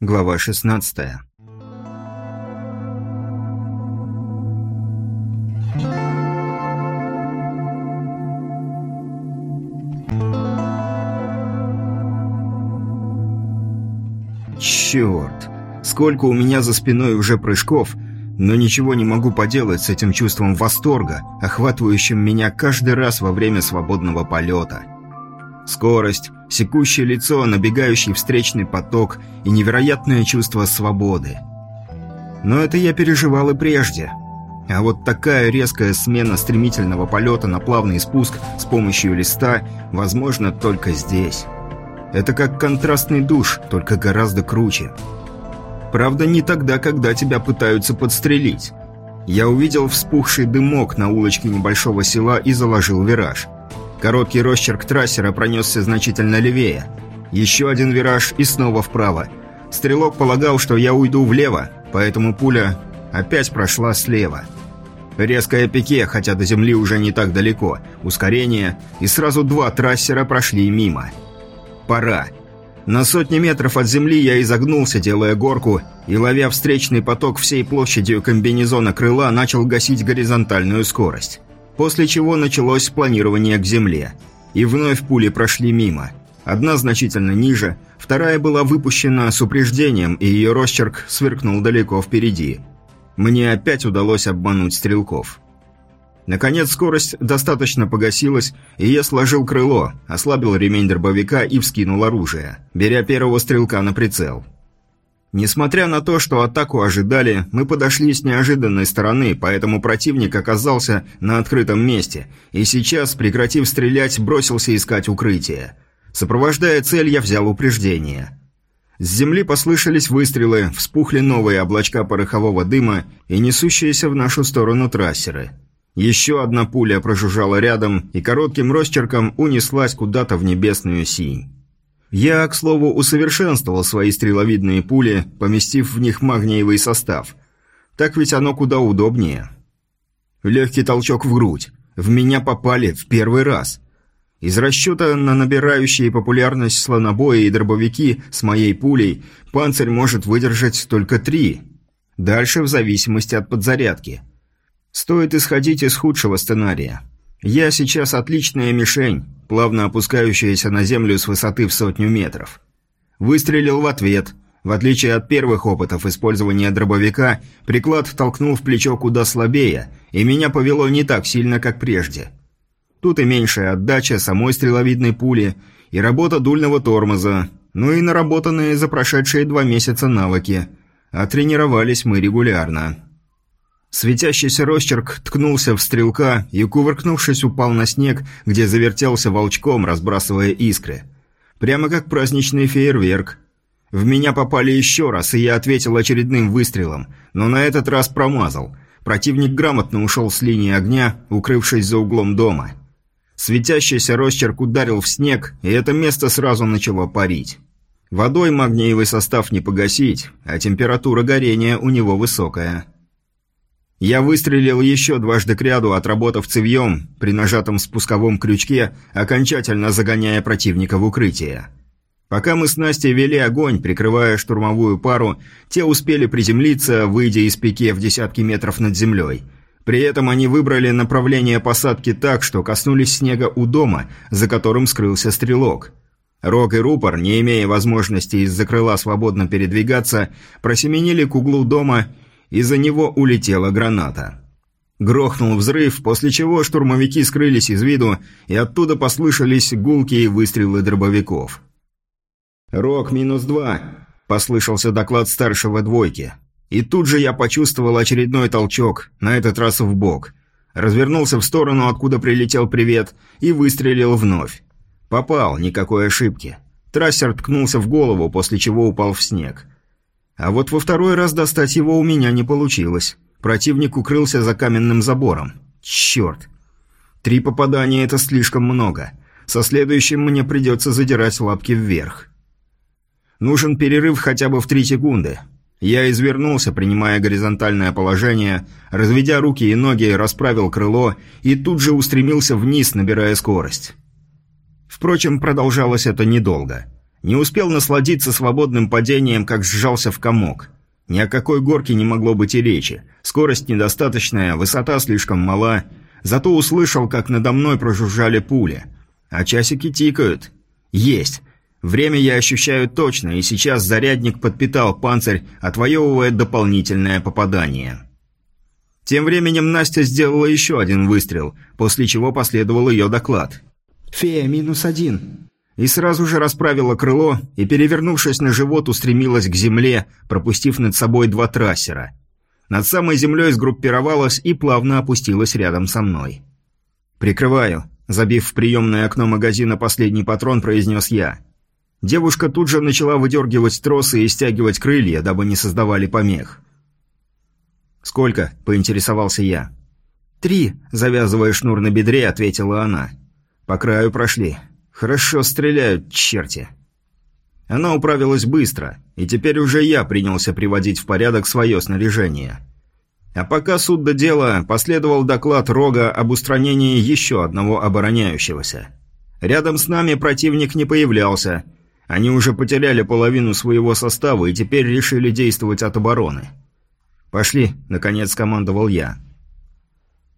Глава 16. Черт! Сколько у меня за спиной уже прыжков, но ничего не могу поделать с этим чувством восторга, охватывающим меня каждый раз во время свободного полета. Скорость, секущее лицо, набегающий встречный поток и невероятное чувство свободы. Но это я переживал и прежде. А вот такая резкая смена стремительного полета на плавный спуск с помощью листа возможно только здесь. Это как контрастный душ, только гораздо круче. Правда, не тогда, когда тебя пытаются подстрелить. Я увидел вспухший дымок на улочке небольшого села и заложил вираж. Короткий росчерк трассера пронесся значительно левее. Еще один вираж и снова вправо. Стрелок полагал, что я уйду влево, поэтому пуля опять прошла слева. Резкое пике, хотя до земли уже не так далеко, ускорение, и сразу два трассера прошли мимо. Пора. На сотни метров от земли я изогнулся, делая горку, и, ловя встречный поток всей площадью комбинезона крыла, начал гасить горизонтальную скорость. После чего началось планирование к земле. И вновь пули прошли мимо. Одна значительно ниже, вторая была выпущена с упреждением, и ее росчерк сверкнул далеко впереди. Мне опять удалось обмануть стрелков. Наконец скорость достаточно погасилась, и я сложил крыло, ослабил ремень дробовика и вскинул оружие, беря первого стрелка на прицел. Несмотря на то, что атаку ожидали, мы подошли с неожиданной стороны, поэтому противник оказался на открытом месте, и сейчас, прекратив стрелять, бросился искать укрытие. Сопровождая цель, я взял упреждение. С земли послышались выстрелы, вспухли новые облачка порохового дыма и несущиеся в нашу сторону трассеры – еще одна пуля прожужжала рядом и коротким росчерком унеслась куда-то в небесную синь. Я, к слову, усовершенствовал свои стреловидные пули, поместив в них магниевый состав. Так ведь оно куда удобнее. Легкий толчок в грудь. В меня попали в первый раз. Из расчета на набирающие популярность слонобои и дробовики с моей пулей панцирь может выдержать только три. Дальше в зависимости от подзарядки – Стоит исходить из худшего сценария. Я сейчас отличная мишень, плавно опускающаяся на землю с высоты в сотню метров. Выстрелил в ответ. В отличие от первых опытов использования дробовика, приклад толкнул в плечо куда слабее, и меня повело не так сильно, как прежде. Тут и меньшая отдача самой стреловидной пули, и работа дульного тормоза, ну и наработанные за прошедшие два месяца навыки. А тренировались мы регулярно. Светящийся росчерк ткнулся в стрелка и, кувыркнувшись, упал на снег, где завертелся волчком, разбрасывая искры. Прямо как праздничный фейерверк. В меня попали еще раз, и я ответил очередным выстрелом, но на этот раз промазал. Противник грамотно ушел с линии огня, укрывшись за углом дома. Светящийся росчерк ударил в снег, и это место сразу начало парить. Водой магниевый состав не погасить, а температура горения у него высокая. Я выстрелил еще дважды кряду, отработав цевьем при нажатом спусковом крючке, окончательно загоняя противника в укрытие. Пока мы с Настей вели огонь, прикрывая штурмовую пару, те успели приземлиться, выйдя из пике в десятки метров над землей. При этом они выбрали направление посадки так, что коснулись снега у дома, за которым скрылся стрелок. Рог и рупор, не имея возможности из-за крыла свободно передвигаться, просеменили к углу дома из-за него улетела граната. Грохнул взрыв, после чего штурмовики скрылись из виду, и оттуда послышались гулкие выстрелы дробовиков. «Рок минус два», – послышался доклад старшего двойки. И тут же я почувствовал очередной толчок, на этот раз в бок. Развернулся в сторону, откуда прилетел привет, и выстрелил вновь. Попал, никакой ошибки. Трассер ткнулся в голову, после чего упал в снег. А вот во второй раз достать его у меня не получилось. Противник укрылся за каменным забором. Черт! Три попадания – это слишком много. Со следующим мне придется задирать лапки вверх. Нужен перерыв хотя бы в три секунды. Я извернулся, принимая горизонтальное положение, разведя руки и ноги, расправил крыло и тут же устремился вниз, набирая скорость. Впрочем, продолжалось это недолго. Не успел насладиться свободным падением, как сжался в комок. Ни о какой горке не могло быть и речи. Скорость недостаточная, высота слишком мала. Зато услышал, как надо мной прожужжали пули. А часики тикают. Есть. Время я ощущаю точно, и сейчас зарядник подпитал панцирь, отвоевывая дополнительное попадание. Тем временем Настя сделала еще один выстрел, после чего последовал ее доклад. «Фея, минус один». И сразу же расправила крыло и, перевернувшись на живот, устремилась к земле, пропустив над собой два трассера. Над самой землей сгруппировалась и плавно опустилась рядом со мной. «Прикрываю», – забив в приемное окно магазина последний патрон, произнес я. Девушка тут же начала выдергивать тросы и стягивать крылья, дабы не создавали помех. «Сколько?» – поинтересовался я. «Три», – завязывая шнур на бедре, ответила она. «По краю прошли. Хорошо стреляют, черти». Она управилась быстро, и теперь уже я принялся приводить в порядок свое снаряжение. А пока суд до дела, последовал доклад Рога об устранении еще одного обороняющегося. Рядом с нами противник не появлялся. Они уже потеряли половину своего состава и теперь решили действовать от обороны. «Пошли», — наконец командовал я.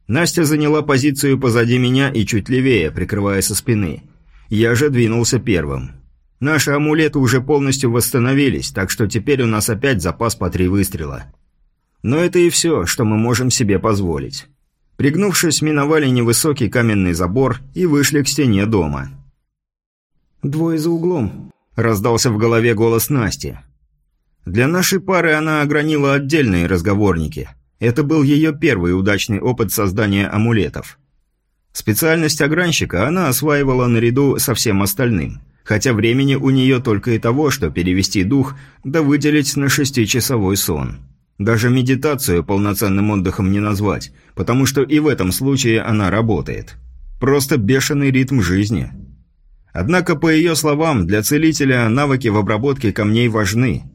Настя заняла позицию позади меня и чуть левее, прикрывая со спины. Я же двинулся первым. Наши амулеты уже полностью восстановились, так что теперь у нас опять запас по три выстрела. Но это и все, что мы можем себе позволить. Пригнувшись, миновали невысокий каменный забор и вышли к стене дома. «Двое за углом», – раздался в голове голос Насти. Для нашей пары она огранила отдельные разговорники. Это был ее первый удачный опыт создания амулетов. Специальность огранщика она осваивала наряду со всем остальным, хотя времени у нее только и того, что перевести дух, да выделить на шестичасовой сон. Даже медитацию полноценным отдыхом не назвать, потому что и в этом случае она работает. Просто бешеный ритм жизни. Однако, по ее словам, для целителя навыки в обработке камней важны –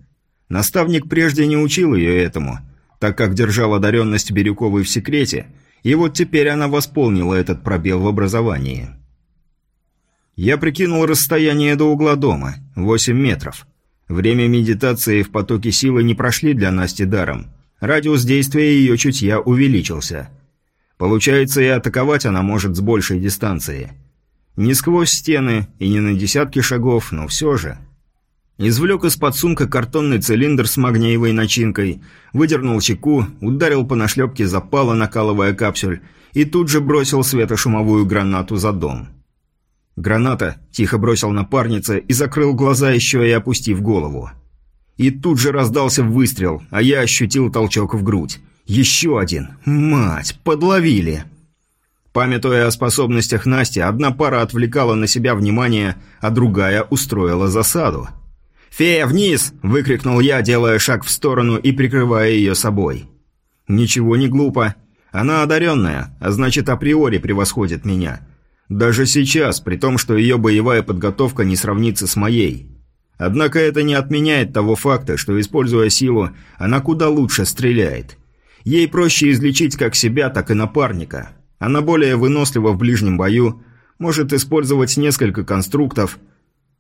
Наставник прежде не учил ее этому, так как держал одаренность Бирюковой в секрете, и вот теперь она восполнила этот пробел в образовании. Я прикинул расстояние до угла дома – 8 метров. Время медитации в потоке силы не прошли для Насти даром. Радиус действия ее чутья увеличился. Получается, и атаковать она может с большей дистанции. Не сквозь стены и не на десятки шагов, но все же – Извлек из-под сумка картонный цилиндр с магниевой начинкой, выдернул чеку, ударил по нашлепке запала, накалывая капсюль, и тут же бросил светошумовую гранату за дом. Граната тихо бросил напарница и закрыл глаза еще и опустив голову. И тут же раздался выстрел, а я ощутил толчок в грудь. Еще один. Мать, подловили. Памятуя о способностях Насти, одна пара отвлекала на себя внимание, а другая устроила засаду. «Фея, вниз!» – выкрикнул я, делая шаг в сторону и прикрывая ее собой. «Ничего не глупо. Она одаренная, а значит априори превосходит меня. Даже сейчас, при том, что ее боевая подготовка не сравнится с моей. Однако это не отменяет того факта, что, используя силу, она куда лучше стреляет. Ей проще излечить как себя, так и напарника. Она более вынослива в ближнем бою, может использовать несколько конструктов –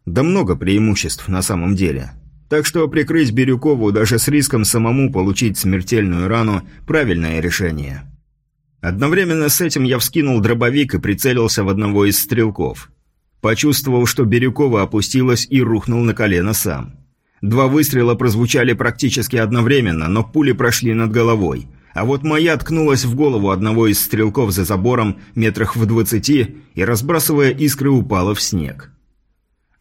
да много преимуществ на самом деле. Так что прикрыть Бирюкову даже с риском самому получить смертельную рану – правильное решение. Одновременно с этим я вскинул дробовик и прицелился в одного из стрелков. Почувствовал, что Бирюкова опустилась и рухнул на колено сам. Два выстрела прозвучали практически одновременно, но пули прошли над головой. А вот моя ткнулась в голову одного из стрелков за забором метрах в двадцати и, разбрасывая искры, упала в снег.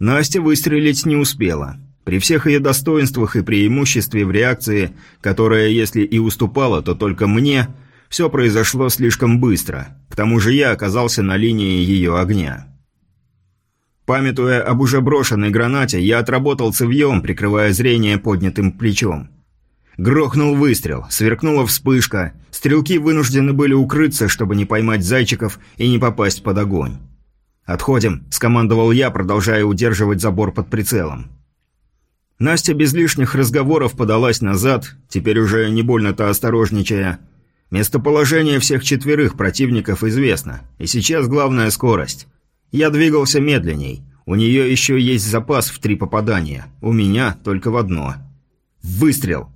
Настя выстрелить не успела. При всех ее достоинствах и преимуществе в реакции, которая, если и уступала, то только мне, все произошло слишком быстро. К тому же я оказался на линии ее огня. Памятуя об уже брошенной гранате, я отработал цевьем, прикрывая зрение поднятым плечом. Грохнул выстрел, сверкнула вспышка. Стрелки вынуждены были укрыться, чтобы не поймать зайчиков и не попасть под огонь. «Отходим», – скомандовал я, продолжая удерживать забор под прицелом. Настя без лишних разговоров подалась назад, теперь уже не больно-то осторожничая. Местоположение всех четверых противников известно, и сейчас главная скорость. Я двигался медленней. У нее еще есть запас в три попадания. У меня только в одно. Выстрел.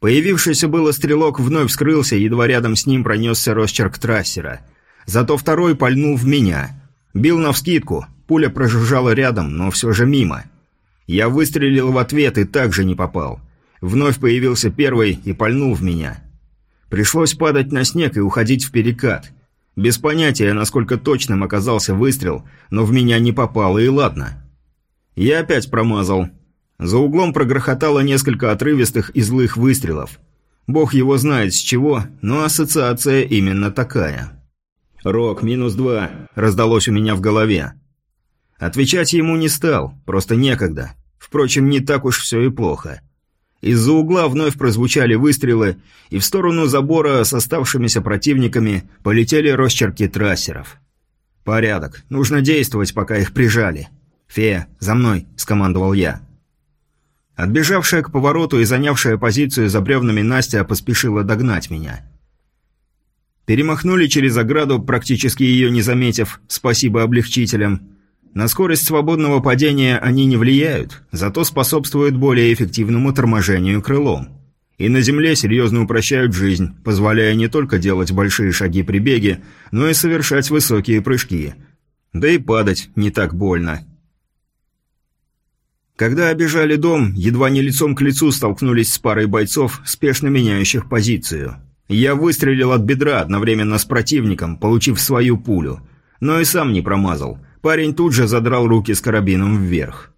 Появившийся было стрелок вновь скрылся, едва рядом с ним пронесся росчерк трассера. Зато второй пальнул в меня. Бил навскидку. Пуля прожужжала рядом, но все же мимо. Я выстрелил в ответ и также не попал. Вновь появился первый и пальнул в меня. Пришлось падать на снег и уходить в перекат. Без понятия, насколько точным оказался выстрел, но в меня не попало, и ладно. Я опять промазал. За углом прогрохотало несколько отрывистых и злых выстрелов. Бог его знает с чего, но ассоциация именно такая. «Рок, минус два», – раздалось у меня в голове. Отвечать ему не стал, просто некогда. Впрочем, не так уж все и плохо. Из-за угла вновь прозвучали выстрелы, и в сторону забора с оставшимися противниками полетели росчерки трассеров. «Порядок. Нужно действовать, пока их прижали. Фея, за мной!» – скомандовал я. Отбежавшая к повороту и занявшая позицию за бревнами Настя поспешила догнать меня. Перемахнули через ограду, практически ее не заметив, спасибо облегчителям, на скорость свободного падения они не влияют, зато способствуют более эффективному торможению крылом. И на земле серьезно упрощают жизнь, позволяя не только делать большие шаги при беге, но и совершать высокие прыжки. Да и падать не так больно. Когда обежали дом, едва не лицом к лицу столкнулись с парой бойцов, спешно меняющих позицию. Я выстрелил от бедра одновременно с противником, получив свою пулю, но и сам не промазал – Парень тут же задрал руки с карабином вверх.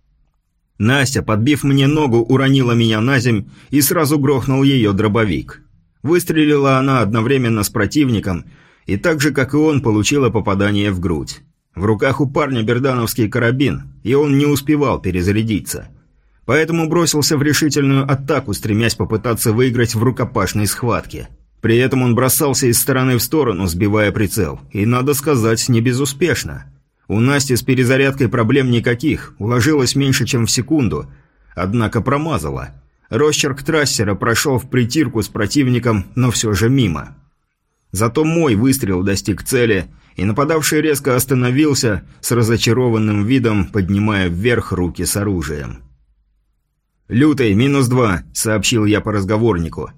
Настя, подбив мне ногу, уронила меня на земь и сразу грохнул ее дробовик. Выстрелила она одновременно с противником, и так же, как и он, получила попадание в грудь. В руках у парня бердановский карабин, и он не успевал перезарядиться. Поэтому бросился в решительную атаку, стремясь попытаться выиграть в рукопашной схватке. При этом он бросался из стороны в сторону, сбивая прицел, и, надо сказать, не безуспешно. У Насти с перезарядкой проблем никаких, уложилась меньше, чем в секунду. Однако промазала. Росчерк трассера прошел в притирку с противником, но все же мимо. Зато мой выстрел достиг цели, и нападавший резко остановился, с разочарованным видом поднимая вверх руки с оружием. «Лютый, минус два», — сообщил я по разговорнику.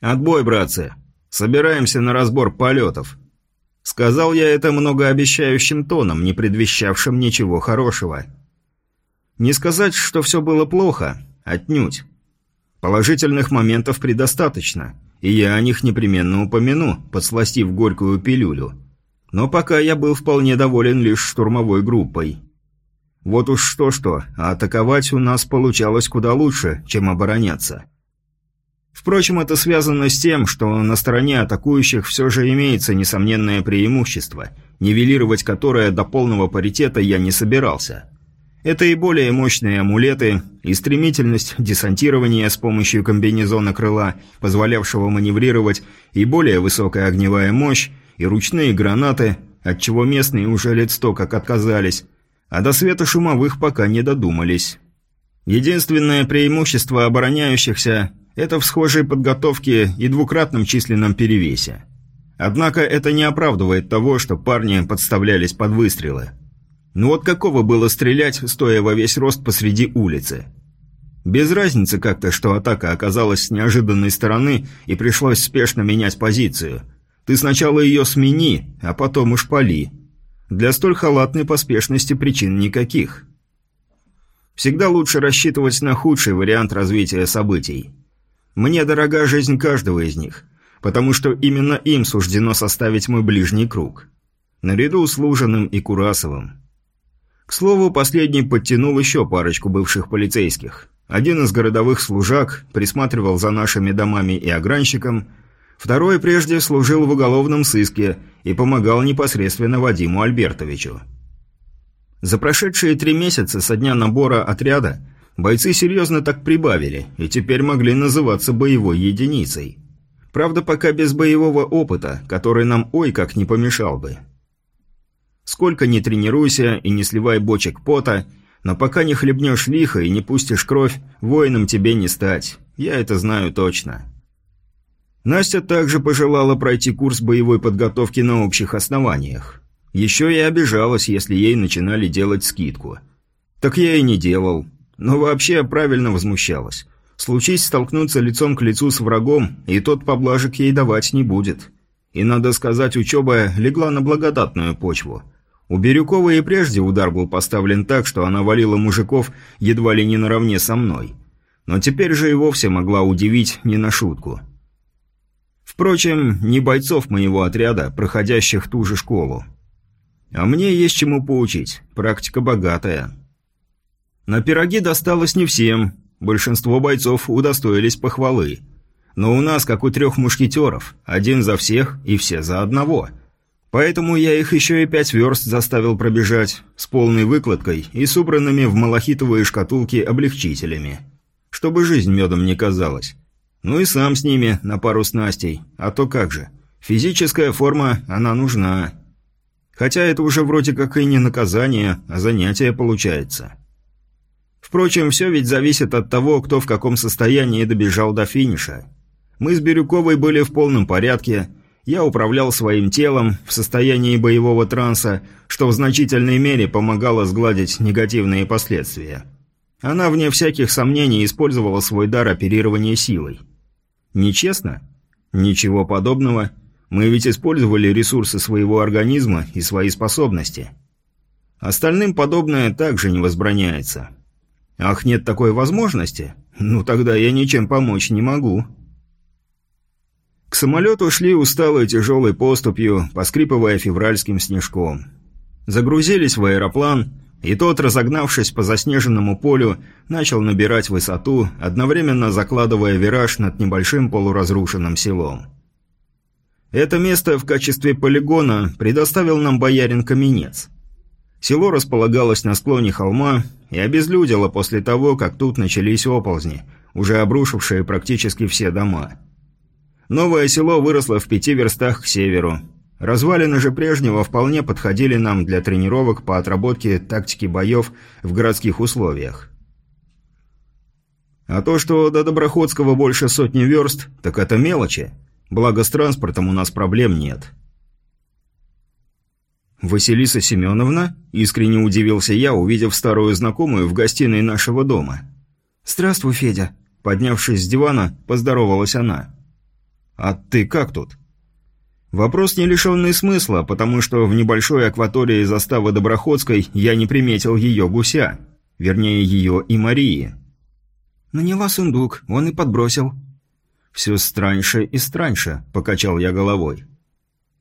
«Отбой, братцы. Собираемся на разбор полетов. Сказал я это многообещающим тоном, не предвещавшим ничего хорошего. Не сказать, что все было плохо, отнюдь. Положительных моментов предостаточно, и я о них непременно упомяну, подсластив горькую пилюлю. Но пока я был вполне доволен лишь штурмовой группой. Вот уж что-что, а атаковать у нас получалось куда лучше, чем обороняться. Впрочем, это связано с тем, что на стороне атакующих все же имеется несомненное преимущество, нивелировать которое до полного паритета я не собирался. Это и более мощные амулеты, и стремительность десантирования с помощью комбинезона крыла, позволявшего маневрировать, и более высокая огневая мощь, и ручные гранаты, от чего местные уже лет сто как отказались, а до света шумовых пока не додумались. Единственное преимущество обороняющихся это в схожей подготовке и двукратном численном перевесе. Однако это не оправдывает того, что парни подставлялись под выстрелы. Ну вот какого было стрелять, стоя во весь рост посреди улицы? Без разницы как-то, что атака оказалась с неожиданной стороны и пришлось спешно менять позицию. Ты сначала ее смени, а потом уж пали. Для столь халатной поспешности причин никаких. Всегда лучше рассчитывать на худший вариант развития событий. Мне дорога жизнь каждого из них, потому что именно им суждено составить мой ближний круг. Наряду с Лужиным и Курасовым. К слову, последний подтянул еще парочку бывших полицейских. Один из городовых служак присматривал за нашими домами и огранщиком, второй прежде служил в уголовном сыске и помогал непосредственно Вадиму Альбертовичу. За прошедшие три месяца со дня набора отряда Бойцы серьезно так прибавили, и теперь могли называться боевой единицей. Правда, пока без боевого опыта, который нам ой как не помешал бы. Сколько ни тренируйся и не сливай бочек пота, но пока не хлебнешь лихо и не пустишь кровь, воином тебе не стать. Я это знаю точно. Настя также пожелала пройти курс боевой подготовки на общих основаниях. Еще и обижалась, если ей начинали делать скидку. Так я и не делал. Но вообще правильно возмущалась. Случись столкнуться лицом к лицу с врагом, и тот поблажек ей давать не будет. И, надо сказать, учеба легла на благодатную почву. У Бирюкова и прежде удар был поставлен так, что она валила мужиков едва ли не наравне со мной. Но теперь же и вовсе могла удивить не на шутку. Впрочем, не бойцов моего отряда, проходящих ту же школу. А мне есть чему поучить, практика богатая. На пироги досталось не всем, большинство бойцов удостоились похвалы – но у нас, как у трех мушкетеров, один за всех и все за одного. Поэтому я их еще и пять верст заставил пробежать, с полной выкладкой и с убранными в малахитовые шкатулки облегчителями. Чтобы жизнь медом не казалась. Ну и сам с ними на пару снастей, а то как же. Физическая форма, она нужна. Хотя это уже вроде как и не наказание, а занятие получается. Впрочем, все ведь зависит от того, кто в каком состоянии добежал до финиша. Мы с Бирюковой были в полном порядке. Я управлял своим телом в состоянии боевого транса, что в значительной мере помогало сгладить негативные последствия. Она, вне всяких сомнений, использовала свой дар оперирования силой. Нечестно? Ничего подобного. Мы ведь использовали ресурсы своего организма и свои способности. Остальным подобное также не возбраняется. Ах, нет такой возможности? Ну тогда я ничем помочь не могу. К самолету шли усталой тяжелой поступью, поскрипывая февральским снежком. Загрузились в аэроплан, и тот, разогнавшись по заснеженному полю, начал набирать высоту, одновременно закладывая вираж над небольшим полуразрушенным селом. Это место в качестве полигона предоставил нам боярин Каменец. Село располагалось на склоне холма и обезлюдило после того, как тут начались оползни, уже обрушившие практически все дома. Новое село выросло в пяти верстах к северу. Развалины же прежнего вполне подходили нам для тренировок по отработке тактики боев в городских условиях. А то, что до Доброходского больше сотни верст, так это мелочи. Благо с транспортом у нас проблем нет. «Василиса Семеновна?» – искренне удивился я, увидев старую знакомую в гостиной нашего дома. «Здравствуй, Федя», – поднявшись с дивана, поздоровалась она. «А ты как тут?» Вопрос не лишенный смысла, потому что в небольшой акватории заставы Доброходской я не приметил ее гуся. Вернее, ее и Марии. «Наняла сундук, он и подбросил». «Все страньше и страньше», — покачал я головой.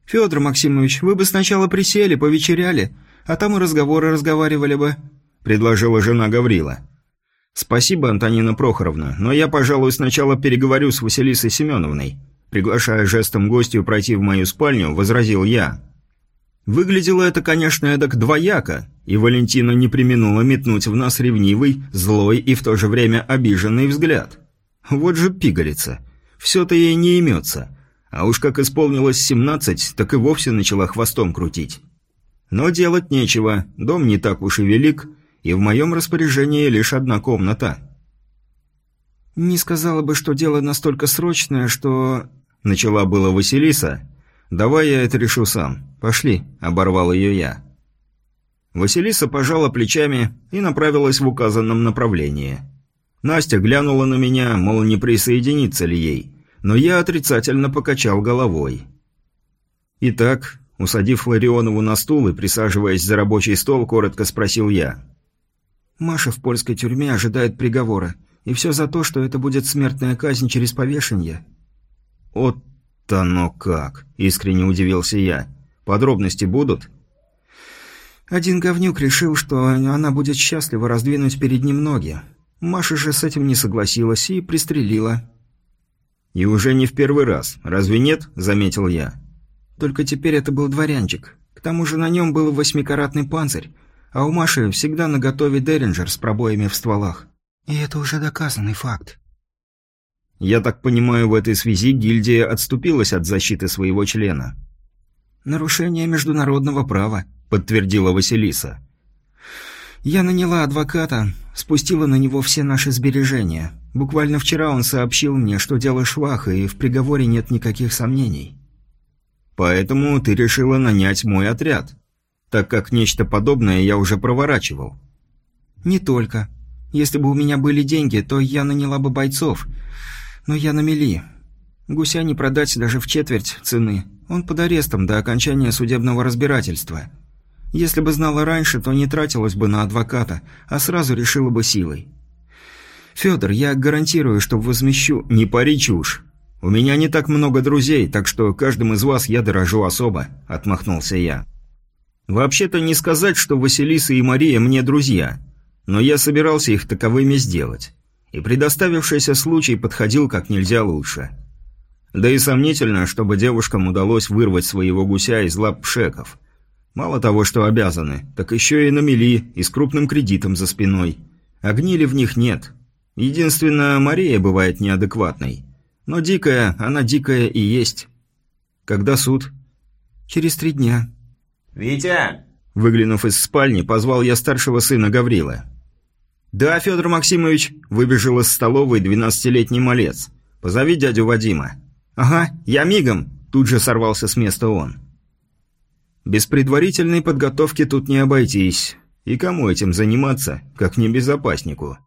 «Федор Максимович, вы бы сначала присели, повечеряли, а там и разговоры разговаривали бы», — предложила жена Гаврила. «Спасибо, Антонина Прохоровна, но я, пожалуй, сначала переговорю с Василисой Семеновной. Приглашая жестом гостью пройти в мою спальню, возразил я. Выглядело это, конечно, эдак двояко, и Валентина не применула метнуть в нас ревнивый, злой и в то же время обиженный взгляд. Вот же пигалица. Все-то ей не имется. А уж как исполнилось семнадцать, так и вовсе начала хвостом крутить. Но делать нечего, дом не так уж и велик, и в моем распоряжении лишь одна комната. «Не сказала бы, что дело настолько срочное, что...» Начала было Василиса. «Давай я это решу сам. Пошли», — оборвал ее я. Василиса пожала плечами и направилась в указанном направлении. Настя глянула на меня, мол, не присоединиться ли ей, но я отрицательно покачал головой. Итак, усадив Ларионову на стул и присаживаясь за рабочий стол, коротко спросил я. «Маша в польской тюрьме ожидает приговора, и все за то, что это будет смертная казнь через повешение». «Вот оно как!» – искренне удивился я. «Подробности будут?» Один говнюк решил, что она будет счастлива раздвинуть перед ним ноги. Маша же с этим не согласилась и пристрелила. «И уже не в первый раз, разве нет?» – заметил я. «Только теперь это был дворянчик. К тому же на нем был восьмикаратный панцирь, а у Маши всегда наготове Деринджер с пробоями в стволах. И это уже доказанный факт». Я так понимаю, в этой связи гильдия отступилась от защиты своего члена. «Нарушение международного права», — подтвердила Василиса. «Я наняла адвоката, спустила на него все наши сбережения. Буквально вчера он сообщил мне, что дело швах, и в приговоре нет никаких сомнений». «Поэтому ты решила нанять мой отряд?» так как нечто подобное я уже проворачивал. «Не только. Если бы у меня были деньги, то я наняла бы бойцов. Но я на мели. Гуся не продать даже в четверть цены. Он под арестом до окончания судебного разбирательства. Если бы знала раньше, то не тратилась бы на адвоката, а сразу решила бы силой. Федор, я гарантирую, что возмещу... Не пари чушь. У меня не так много друзей, так что каждым из вас я дорожу особо, отмахнулся я. Вообще-то не сказать, что Василиса и Мария мне друзья, но я собирался их таковыми сделать. И предоставившийся случай подходил как нельзя лучше. Да и сомнительно, чтобы девушкам удалось вырвать своего гуся из лап пшеков. Мало того, что обязаны, так еще и на мели и с крупным кредитом за спиной. А гнили в них нет. Единственное, Мария бывает неадекватной. Но дикая, она дикая и есть. Когда суд? Через три дня. «Витя!» Выглянув из спальни, позвал я старшего сына Гаврила. «Да, Федор Максимович», – выбежал из столовой двенадцатилетний малец. «Позови дядю Вадима». «Ага, я мигом», – тут же сорвался с места он. Без предварительной подготовки тут не обойтись. И кому этим заниматься, как не безопаснику?